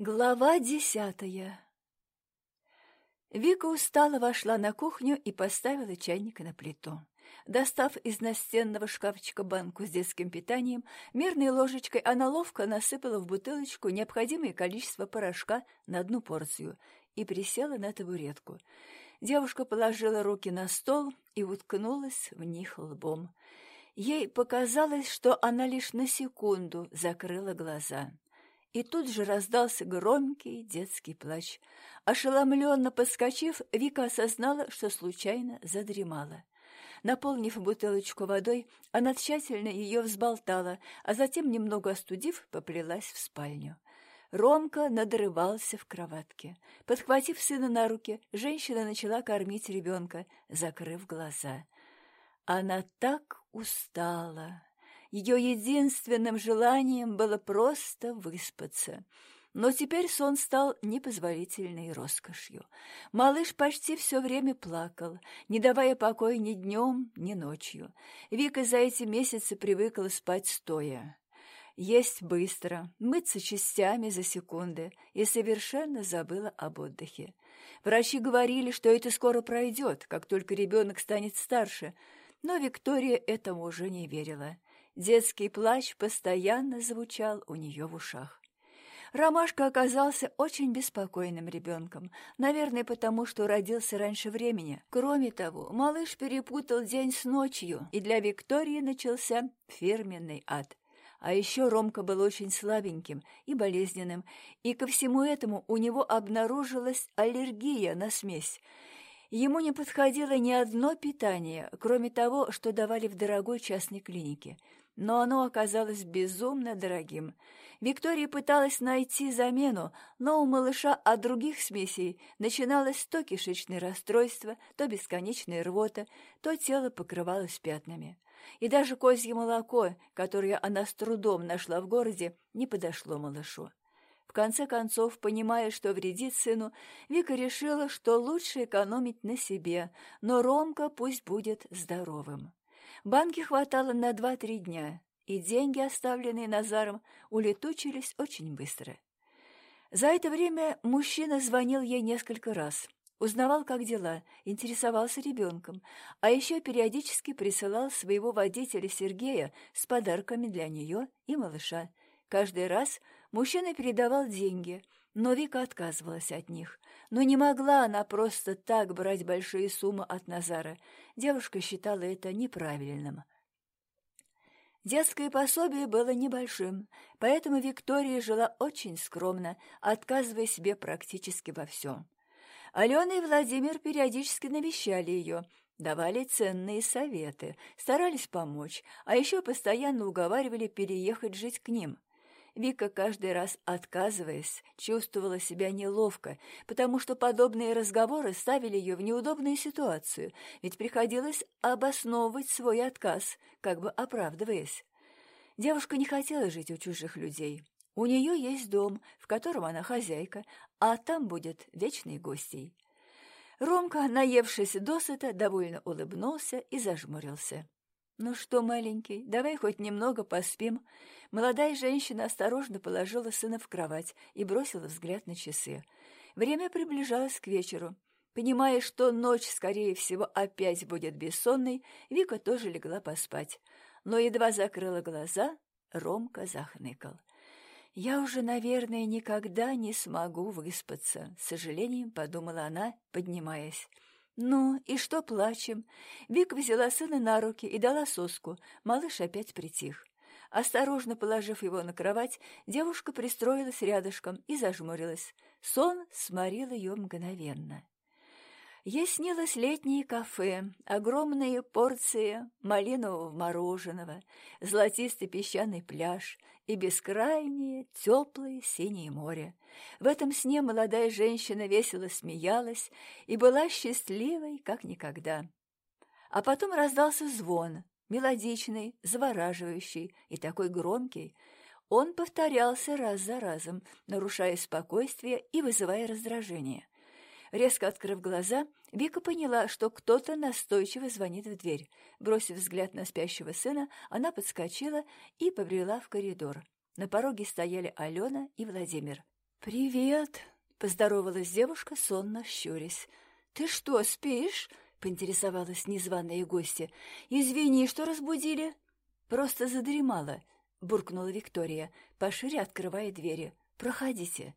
Глава десятая Вика устало вошла на кухню и поставила чайник на плиту. Достав из настенного шкафчика банку с детским питанием, мерной ложечкой она ловко насыпала в бутылочку необходимое количество порошка на одну порцию и присела на табуретку. Девушка положила руки на стол и уткнулась в них лбом. Ей показалось, что она лишь на секунду закрыла глаза. И тут же раздался громкий детский плач. Ошеломленно подскочив, Вика осознала, что случайно задремала. Наполнив бутылочку водой, она тщательно ее взболтала, а затем, немного остудив, поплелась в спальню. Ромка надрывался в кроватке. Подхватив сына на руки, женщина начала кормить ребенка, закрыв глаза. Она так устала. Ее единственным желанием было просто выспаться. Но теперь сон стал непозволительной роскошью. Малыш почти все время плакал, не давая покоя ни днем, ни ночью. Вика за эти месяцы привыкла спать стоя. Есть быстро, мыться частями за секунды и совершенно забыла об отдыхе. Врачи говорили, что это скоро пройдет, как только ребенок станет старше, но Виктория этому уже не верила. Детский плач постоянно звучал у нее в ушах. Ромашка оказался очень беспокойным ребенком, наверное, потому что родился раньше времени. Кроме того, малыш перепутал день с ночью, и для Виктории начался фирменный ад. А еще Ромка был очень слабеньким и болезненным, и ко всему этому у него обнаружилась аллергия на смесь. Ему не подходило ни одно питание, кроме того, что давали в дорогой частной клинике. Но оно оказалось безумно дорогим. Виктория пыталась найти замену, но у малыша от других смесей начиналось то кишечное расстройство, то бесконечная рвота, то тело покрывалось пятнами и даже козье молоко, которое она с трудом нашла в городе, не подошло малышу. В конце концов, понимая, что вредит сыну, Вика решила, что лучше экономить на себе, но Ромка пусть будет здоровым. Банки хватало на два-три дня, и деньги, оставленные Назаром, улетучились очень быстро. За это время мужчина звонил ей несколько раз – Узнавал, как дела, интересовался ребенком, а еще периодически присылал своего водителя Сергея с подарками для нее и малыша. Каждый раз мужчина передавал деньги, но Вика отказывалась от них. Но не могла она просто так брать большие суммы от Назара. Девушка считала это неправильным. Детское пособие было небольшим, поэтому Виктория жила очень скромно, отказывая себе практически во всем. Алена и Владимир периодически навещали ее, давали ценные советы, старались помочь, а еще постоянно уговаривали переехать жить к ним. Вика, каждый раз отказываясь, чувствовала себя неловко, потому что подобные разговоры ставили ее в неудобную ситуацию, ведь приходилось обосновывать свой отказ, как бы оправдываясь. Девушка не хотела жить у чужих людей, у нее есть дом, в котором она хозяйка, а там будет вечный гостей. Ромка, наевшись досыта, довольно улыбнулся и зажмурился. «Ну что, маленький, давай хоть немного поспим». Молодая женщина осторожно положила сына в кровать и бросила взгляд на часы. Время приближалось к вечеру. Понимая, что ночь, скорее всего, опять будет бессонной, Вика тоже легла поспать. Но едва закрыла глаза, Ромка захныкал. «Я уже, наверное, никогда не смогу выспаться», — с сожалением подумала она, поднимаясь. «Ну, и что плачем?» Вика взяла сына на руки и дала соску. Малыш опять притих. Осторожно положив его на кровать, девушка пристроилась рядышком и зажмурилась. Сон сморил ее мгновенно. Ей снилось летнее кафе, огромные порции малинового мороженого, золотистый песчаный пляж и бескрайнее теплое синее море. В этом сне молодая женщина весело смеялась и была счастливой, как никогда. А потом раздался звон, мелодичный, завораживающий и такой громкий. Он повторялся раз за разом, нарушая спокойствие и вызывая раздражение. Резко открыв глаза, Вика поняла, что кто-то настойчиво звонит в дверь. Бросив взгляд на спящего сына, она подскочила и побрела в коридор. На пороге стояли Алена и Владимир. «Привет!» — поздоровалась девушка, сонно щурясь. «Ты что, спишь?» — поинтересовалась незваная гостья. «Извини, что разбудили?» «Просто задремала», — буркнула Виктория, пошире открывая двери. «Проходите».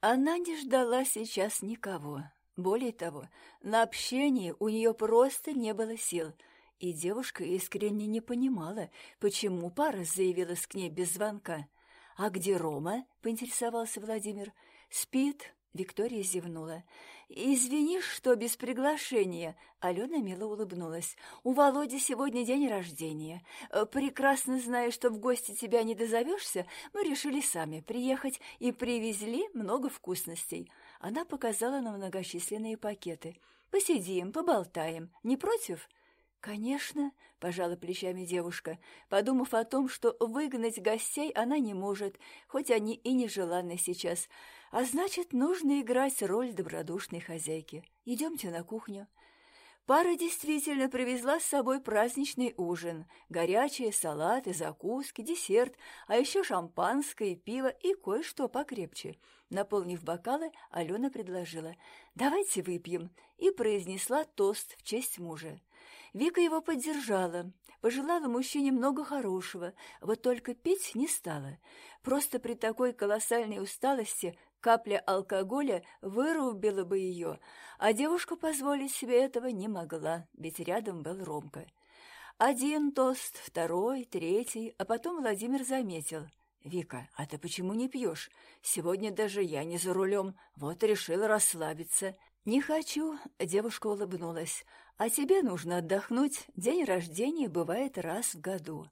Она не ждала сейчас никого. Более того, на общение у нее просто не было сил, и девушка искренне не понимала, почему пара заявилась к ней без звонка. «А где Рома?» — поинтересовался Владимир. «Спит», — Виктория зевнула. «Извини, что без приглашения», — Алена мило улыбнулась. «У Володи сегодня день рождения. Э, прекрасно зная, что в гости тебя не дозовешься, мы решили сами приехать и привезли много вкусностей». Она показала на многочисленные пакеты. «Посидим, поболтаем. Не против?» «Конечно», — пожала плечами девушка, подумав о том, что выгнать гостей она не может, хоть они и нежеланны сейчас, а значит, нужно играть роль добродушной хозяйки. Идемте на кухню. Пара действительно привезла с собой праздничный ужин. Горячие салаты, закуски, десерт, а еще шампанское, пиво и кое-что покрепче. Наполнив бокалы, Алена предложила «давайте выпьем» и произнесла тост в честь мужа. Вика его поддержала, пожелала мужчине много хорошего, вот только пить не стала. Просто при такой колоссальной усталости Капля алкоголя вырубила бы ее, а девушка позволить себе этого не могла, ведь рядом был Ромка. Один тост, второй, третий, а потом Владимир заметил. «Вика, а ты почему не пьешь? Сегодня даже я не за рулем, вот решила расслабиться». «Не хочу», — девушка улыбнулась. «А тебе нужно отдохнуть, день рождения бывает раз в году».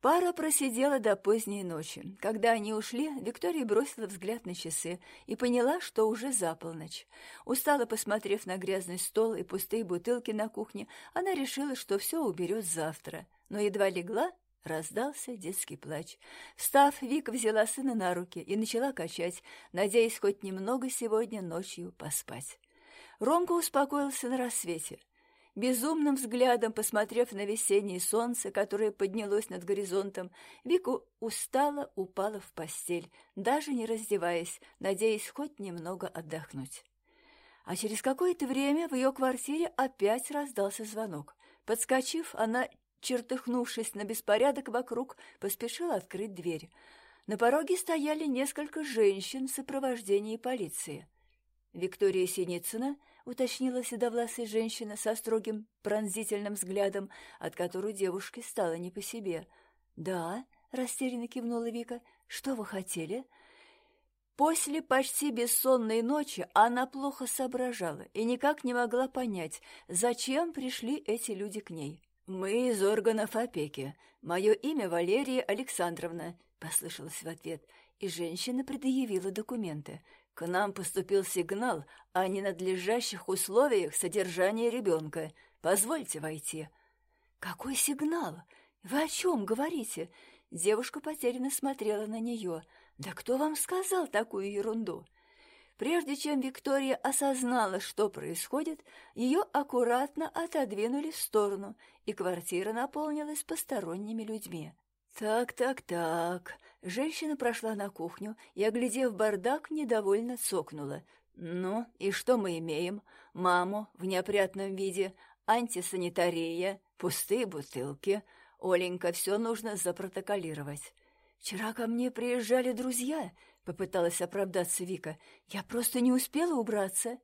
Пара просидела до поздней ночи. Когда они ушли, Виктория бросила взгляд на часы и поняла, что уже за полночь. Устало посмотрев на грязный стол и пустые бутылки на кухне, она решила, что все уберет завтра. Но едва легла, раздался детский плач. Встав, Вика взяла сына на руки и начала качать, надеясь хоть немного сегодня ночью поспать. Ромка успокоился на рассвете. Безумным взглядом, посмотрев на весеннее солнце, которое поднялось над горизонтом, Вика устало упала в постель, даже не раздеваясь, надеясь хоть немного отдохнуть. А через какое-то время в ее квартире опять раздался звонок. Подскочив, она, чертыхнувшись на беспорядок вокруг, поспешила открыть дверь. На пороге стояли несколько женщин в сопровождении полиции. Виктория Синицына — уточнила седовласая женщина со строгим пронзительным взглядом, от которой девушке стало не по себе. «Да», — растерянно кивнула Вика, — «что вы хотели?» После почти бессонной ночи она плохо соображала и никак не могла понять, зачем пришли эти люди к ней. «Мы из органов опеки. Мое имя Валерия Александровна», — послышалось в ответ, и женщина предъявила документы — к нам поступил сигнал о ненадлежащих условиях содержания ребенка. Позвольте войти». «Какой сигнал? Вы о чем говорите?» Девушка потерянно смотрела на нее. «Да кто вам сказал такую ерунду?» Прежде чем Виктория осознала, что происходит, ее аккуратно отодвинули в сторону, и квартира наполнилась посторонними людьми. «Так, так, так», Женщина прошла на кухню и, оглядев бардак, недовольно цокнула. «Ну, и что мы имеем? Маму в неопрятном виде, антисанитария, пустые бутылки. Оленька, все нужно запротоколировать». «Вчера ко мне приезжали друзья», — попыталась оправдаться Вика. «Я просто не успела убраться».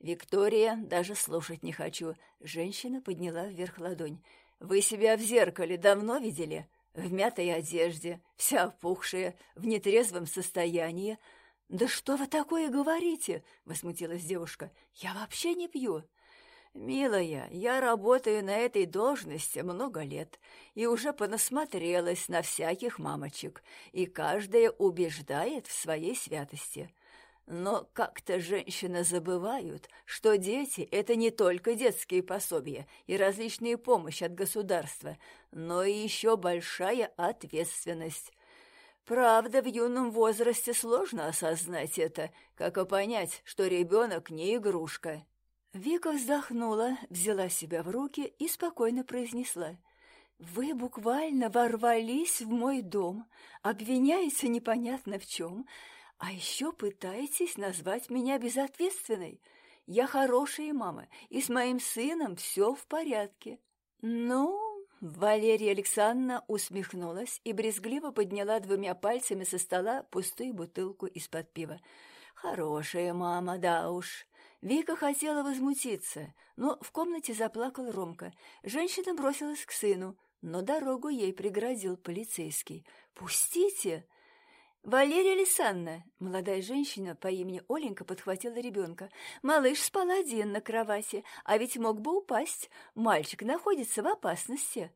«Виктория, даже слушать не хочу». Женщина подняла вверх ладонь. «Вы себя в зеркале давно видели?» в мятой одежде, вся опухшая, в нетрезвом состоянии. «Да что вы такое говорите?» — возмутилась девушка. «Я вообще не пью». «Милая, я работаю на этой должности много лет и уже понасмотрелась на всяких мамочек, и каждая убеждает в своей святости. Но как-то женщины забывают, что дети — это не только детские пособия и различные помощи от государства, но и еще большая ответственность. Правда, в юном возрасте сложно осознать это, как и понять, что ребенок не игрушка. Вика вздохнула, взяла себя в руки и спокойно произнесла. «Вы буквально ворвались в мой дом, обвиняете непонятно в чем, А еще пытаетесь назвать меня безответственной. Я хорошая мама, и с моим сыном все в порядке. Ну, Валерия Александровна усмехнулась и брезгливо подняла двумя пальцами со стола пустую бутылку из-под пива. «Хорошая мама, да уж. Вика хотела возмутиться, но в комнате заплакал Ромка. Женщина бросилась к сыну, но дорогу ей преградил полицейский. «Пустите!» «Валерия Александровна!» Молодая женщина по имени Оленька подхватила ребенка. «Малыш спал один на кровати, а ведь мог бы упасть. Мальчик находится в опасности».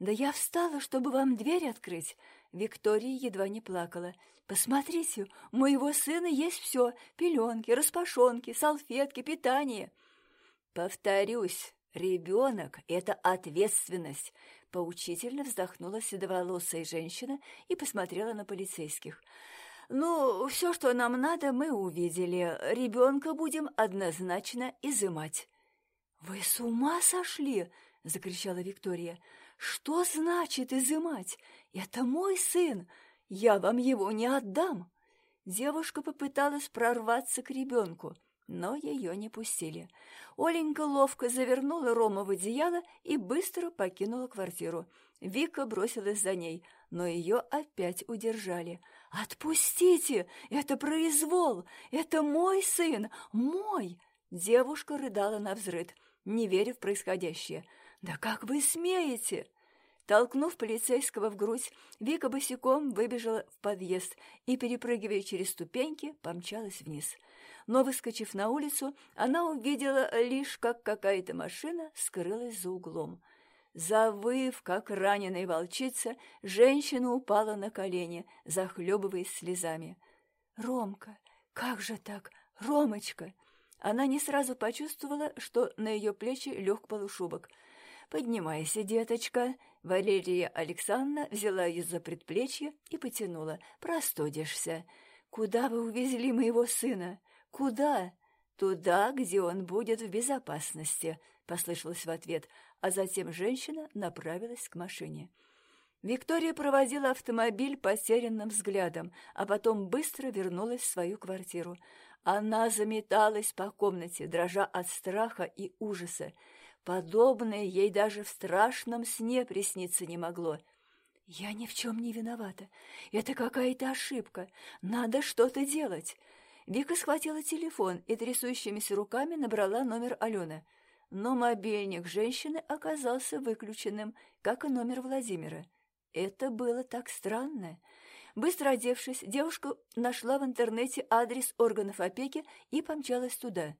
«Да я встала, чтобы вам дверь открыть». Виктория едва не плакала. Посмотрите, у моего сына есть все — пеленки, распашонки, салфетки, питание. Повторюсь, ребенок — это ответственность. Поучительно вздохнула седоволосая женщина и посмотрела на полицейских. «Ну, все, что нам надо, мы увидели. Ребенка будем однозначно изымать». «Вы с ума сошли?» — закричала Виктория. «Что значит изымать? Это мой сын. «Я вам его не отдам!» Девушка попыталась прорваться к ребенку, но ее не пустили. Оленька ловко завернула Рома в одеяло и быстро покинула квартиру. Вика бросилась за ней, но ее опять удержали. «Отпустите! Это произвол! Это мой сын! Мой!» Девушка рыдала на взрыд, не веря в происходящее. «Да как вы смеете?» Толкнув полицейского в грудь, Вика босиком выбежала в подъезд и, перепрыгивая через ступеньки, помчалась вниз. Но, выскочив на улицу, она увидела лишь, как какая-то машина скрылась за углом. Завыв, как раненая волчица, женщина упала на колени, захлебываясь слезами. «Ромка, как же так? Ромочка!» Она не сразу почувствовала, что на ее плечи лег полушубок. «Поднимайся, деточка!» Валерия Александровна взяла ее за предплечье и потянула. «Простудишься. Куда вы увезли моего сына? Куда?» «Туда, где он будет в безопасности», — послышалось в ответ, а затем женщина направилась к машине. Виктория проводила автомобиль потерянным взглядом, а потом быстро вернулась в свою квартиру. Она заметалась по комнате, дрожа от страха и ужаса. Подобное ей даже в страшном сне присниться не могло. «Я ни в чем не виновата. Это какая-то ошибка. Надо что-то делать». Вика схватила телефон и трясущимися руками набрала номер Алены. Но мобильник женщины оказался выключенным, как и номер Владимира. Это было так странно. Быстро одевшись, девушка нашла в интернете адрес органов опеки и помчалась туда.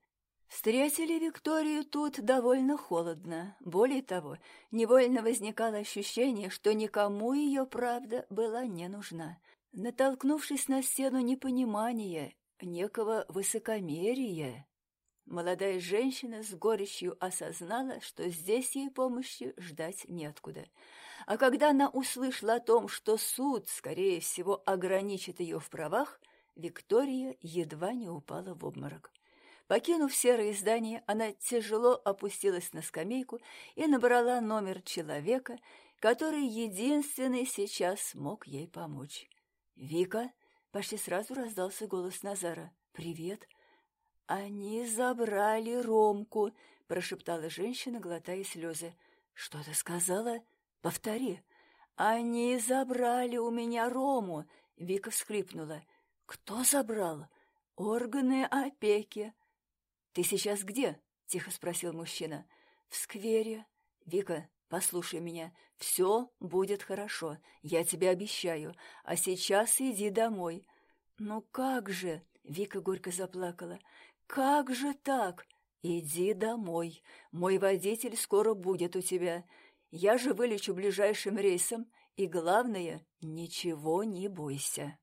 Встретили Викторию тут довольно холодно. Более того, невольно возникало ощущение, что никому ее правда была не нужна. Натолкнувшись на стену непонимания, некого высокомерия, молодая женщина с горечью осознала, что здесь ей помощи ждать неоткуда. А когда она услышала о том, что суд, скорее всего, ограничит ее в правах, Виктория едва не упала в обморок. Покинув серое здание, она тяжело опустилась на скамейку и набрала номер человека, который единственный сейчас мог ей помочь. «Вика?» — почти сразу раздался голос Назара. «Привет!» «Они забрали Ромку!» — прошептала женщина, глотая слезы. «Что ты сказала? Повтори!» «Они забрали у меня Рому!» — Вика всхлипнула. «Кто забрал?» «Органы опеки!» «Ты сейчас где?» — тихо спросил мужчина. «В сквере. Вика, послушай меня. Все будет хорошо, я тебе обещаю. А сейчас иди домой». «Ну как же?» — Вика горько заплакала. «Как же так? Иди домой. Мой водитель скоро будет у тебя. Я же вылечу ближайшим рейсом. И главное, ничего не бойся».